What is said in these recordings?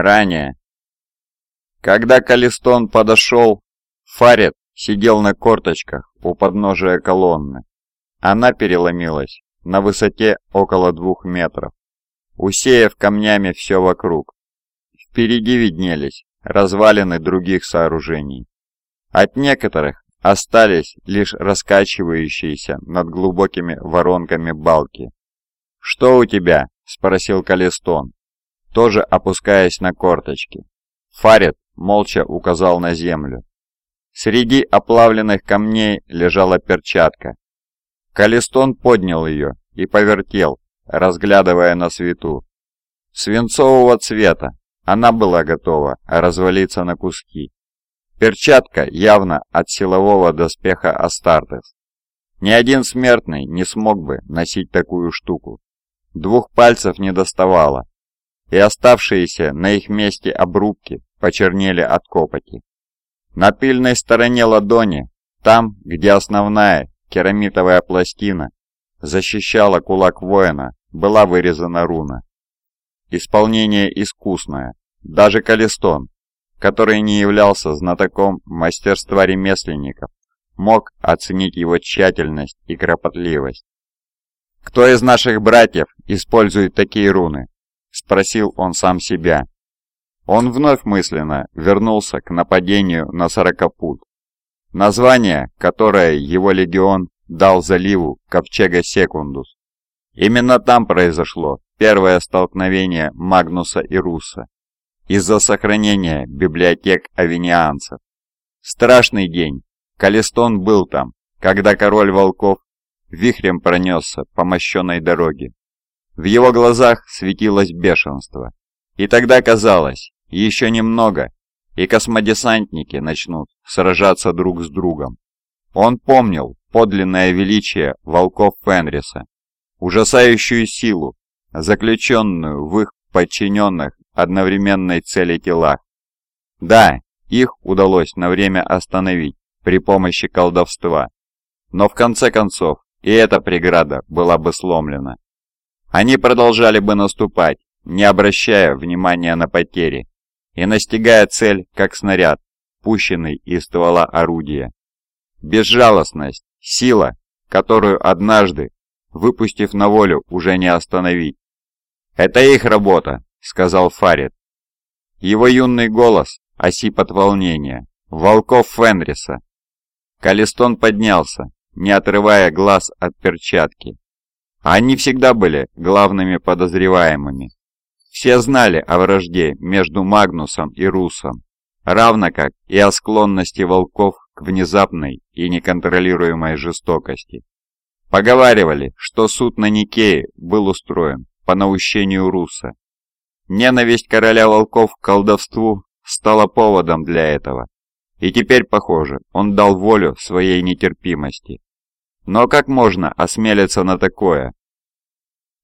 Ранее. Когда Калистон подошел, Фарет сидел на корточках у подножия колонны. Она переломилась на высоте около двух метров, усеяв камнями все вокруг. Впереди виднелись развалины других сооружений. От некоторых остались лишь раскачивающиеся над глубокими воронками балки. «Что у тебя?» — спросил Калистон, тоже опускаясь на корточки. Фарет молча указал на землю. Среди оплавленных камней лежала перчатка. Калистон поднял ее и повертел, разглядывая на свету. Свинцового цвета, она была готова развалиться на куски. Перчатка явно от силового доспеха Астартес. Ни один смертный не смог бы носить такую штуку. Двух пальцев не доставало, и оставшиеся на их месте обрубки почернели от копоти. На тыльной стороне ладони, там, где основная керамитовая пластина защищала кулак воина, была вырезана руна. Исполнение искусное. Даже Калистон, который не являлся знатоком мастерства ремесленников, мог оценить его тщательность и кропотливость. «Кто из наших братьев использует такие руны?» – спросил он сам себя. Он вновь мысленно вернулся к нападению на Сорокопут. Название, которое его легион дал заливу Ковчега Секундус. Именно там произошло первое столкновение Магнуса и Руса из-за сохранения библиотек авинианцев. Страшный день. Калистон был там, когда король волков вихрем пронесся по мощенной дороге. В его глазах светилось бешенство. И тогда казалось, еще немного, и космодесантники начнут сражаться друг с другом. Он помнил подлинное величие волков Фенриса, ужасающую силу, заключенную в их подчиненных одновременной цели телах. Да, их удалось на время остановить при помощи колдовства, но в конце концов и эта преграда была бы сломлена. Они продолжали бы наступать, не обращая внимания на потери, и настигая цель, как снаряд, пущенный из ствола орудия. Безжалостность, сила, которую однажды, выпустив на волю, уже не остановить. «Это их работа», — сказал Фарид. Его юный голос осип от волнения. «Волков Фенриса!» Калистон поднялся, не отрывая глаз от перчатки. Они всегда были главными подозреваемыми. Все знали о вражде между Магнусом и Русом, равно как и о склонности волков к внезапной и неконтролируемой жестокости. Поговаривали, что суд на Никее был устроен по наущению Руса. Ненависть короля волков к колдовству стала поводом для этого, и теперь, похоже, он дал волю своей нетерпимости. Но как можно осмелиться на такое?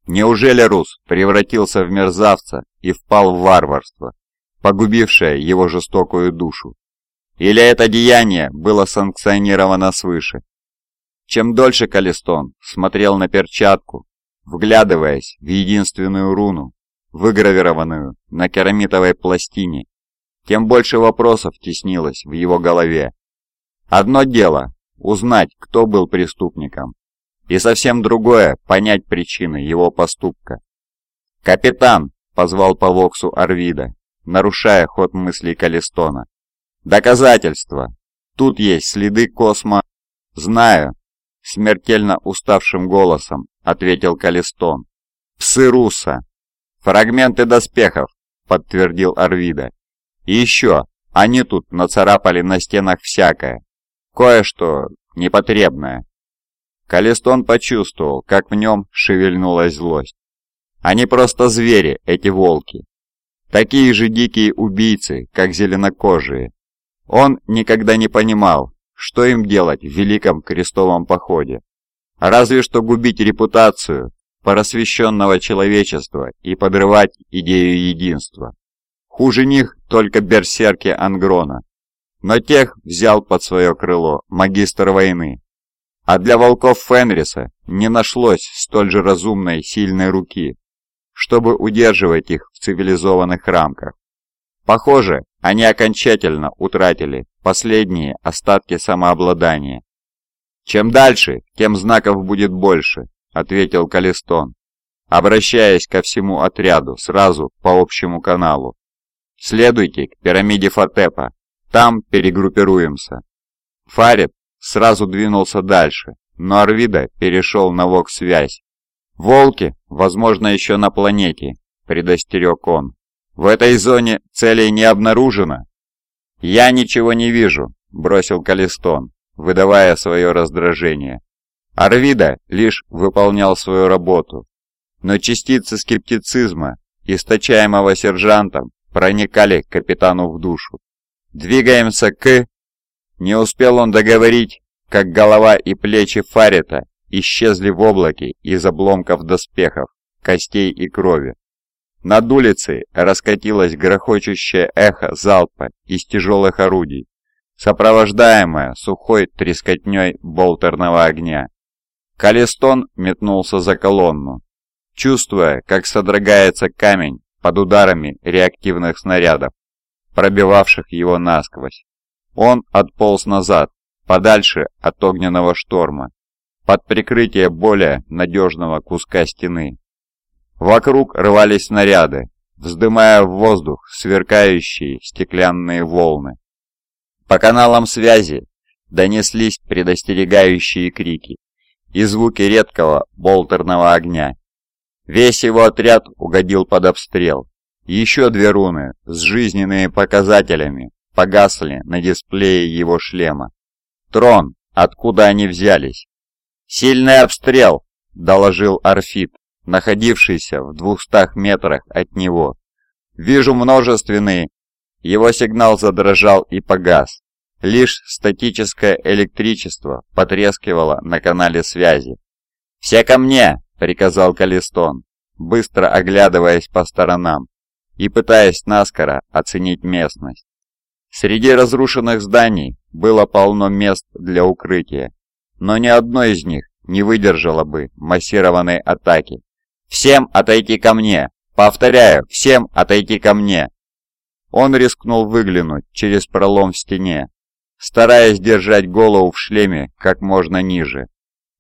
Неужели Рус превратился в мерзавца и впал в варварство, погубившее его жестокую душу? Или это деяние было санкционировано свыше? Чем дольше Калистон смотрел на перчатку, вглядываясь в единственную руну, выгравированную на керамитовой пластине, тем больше вопросов теснилось в его голове. Одно дело узнать, кто был преступником. И совсем другое – понять причины его поступка. «Капитан!» – позвал по Воксу Арвида, нарушая ход мыслей Калистона. «Доказательства! Тут есть следы космо...» «Знаю!» – смертельно уставшим голосом ответил Калистон. «Псы Руса!» «Фрагменты доспехов!» – подтвердил Арвида. «И еще, они тут нацарапали на стенах всякое, Кое-что непотребное. Калистон почувствовал, как в нем шевельнулась злость. Они просто звери, эти волки. Такие же дикие убийцы, как зеленокожие. Он никогда не понимал, что им делать в Великом Крестовом Походе. Разве что губить репутацию просвещенного человечества и подрывать идею единства. Хуже них только берсерки Ангрона, но тех взял под свое крыло магистр войны. А для волков Фенриса не нашлось столь же разумной сильной руки, чтобы удерживать их в цивилизованных рамках. Похоже, они окончательно утратили последние остатки самообладания. «Чем дальше, тем знаков будет больше», — ответил Калистон, обращаясь ко всему отряду сразу по общему каналу. «Следуйте к пирамиде Фатепа, там перегруппируемся». Фарид сразу двинулся дальше, но Арвида перешел на ВОК-связь. «Волки, возможно, еще на планете», — предостерег он. «В этой зоне целей не обнаружено». «Я ничего не вижу», — бросил Калистон, выдавая свое раздражение. Арвида лишь выполнял свою работу, но частицы скептицизма, источаемого сержантом, проникали капитану в душу. «Двигаемся к...» Не успел он договорить, как голова и плечи Фарита исчезли в облаке из обломков доспехов, костей и крови. Над улицей раскатилось грохочущее эхо залпа из тяжелых орудий, сопровождаемое сухой трескотней болтерного огня. Калистон метнулся за колонну, чувствуя, как содрогается камень под ударами реактивных снарядов, пробивавших его насквозь. Он отполз назад, подальше от огненного шторма, под прикрытие более надежного куска стены. Вокруг рвались снаряды, вздымая в воздух сверкающие стеклянные волны. По каналам связи донеслись предостерегающие крики и звуки редкого болтерного огня. Весь его отряд угодил под обстрел. Еще две руны с жизненными показателями погасли на дисплее его шлема. Трон, откуда они взялись? «Сильный обстрел!» – доложил Арфит, находившийся в двухстах метрах от него. «Вижу множественные...» Его сигнал задрожал и погас. Лишь статическое электричество потрескивало на канале связи. «Все ко мне!» – приказал Калистон, быстро оглядываясь по сторонам и пытаясь наскоро оценить местность. Среди разрушенных зданий было полно мест для укрытия, но ни одно из них не выдержало бы массированной атаки. «Всем отойти ко мне! Повторяю, всем отойти ко мне!» Он рискнул выглянуть через пролом в стене, стараясь держать голову в шлеме как можно ниже.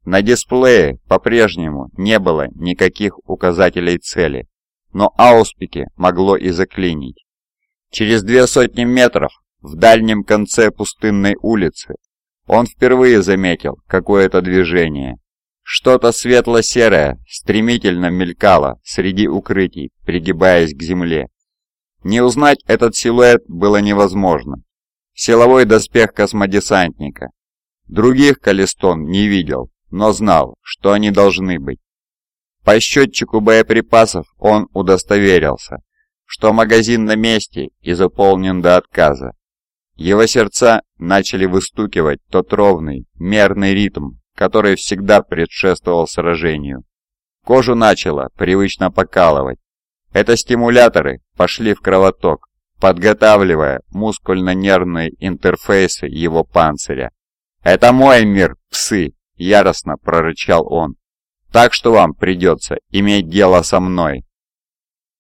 На дисплее по-прежнему не было никаких указателей цели, но ауспики могло и заклинить. Через две сотни метров в дальнем конце пустынной улицы он впервые заметил какое-то движение. Что-то светло-серое стремительно мелькало среди укрытий, пригибаясь к земле. Не узнать этот силуэт было невозможно. Силовой доспех космодесантника. Других Калистон не видел, но знал, что они должны быть. По счетчику боеприпасов он удостоверился, что магазин на месте и заполнен до отказа. Его сердца начали выстукивать тот ровный, мерный ритм, который всегда предшествовал сражению. Кожу начало привычно покалывать. Это стимуляторы пошли в кровоток, подготавливая мускульно-нервные интерфейсы его панциря. «Это мой мир, псы!» – яростно прорычал он. «Так что вам придется иметь дело со мной».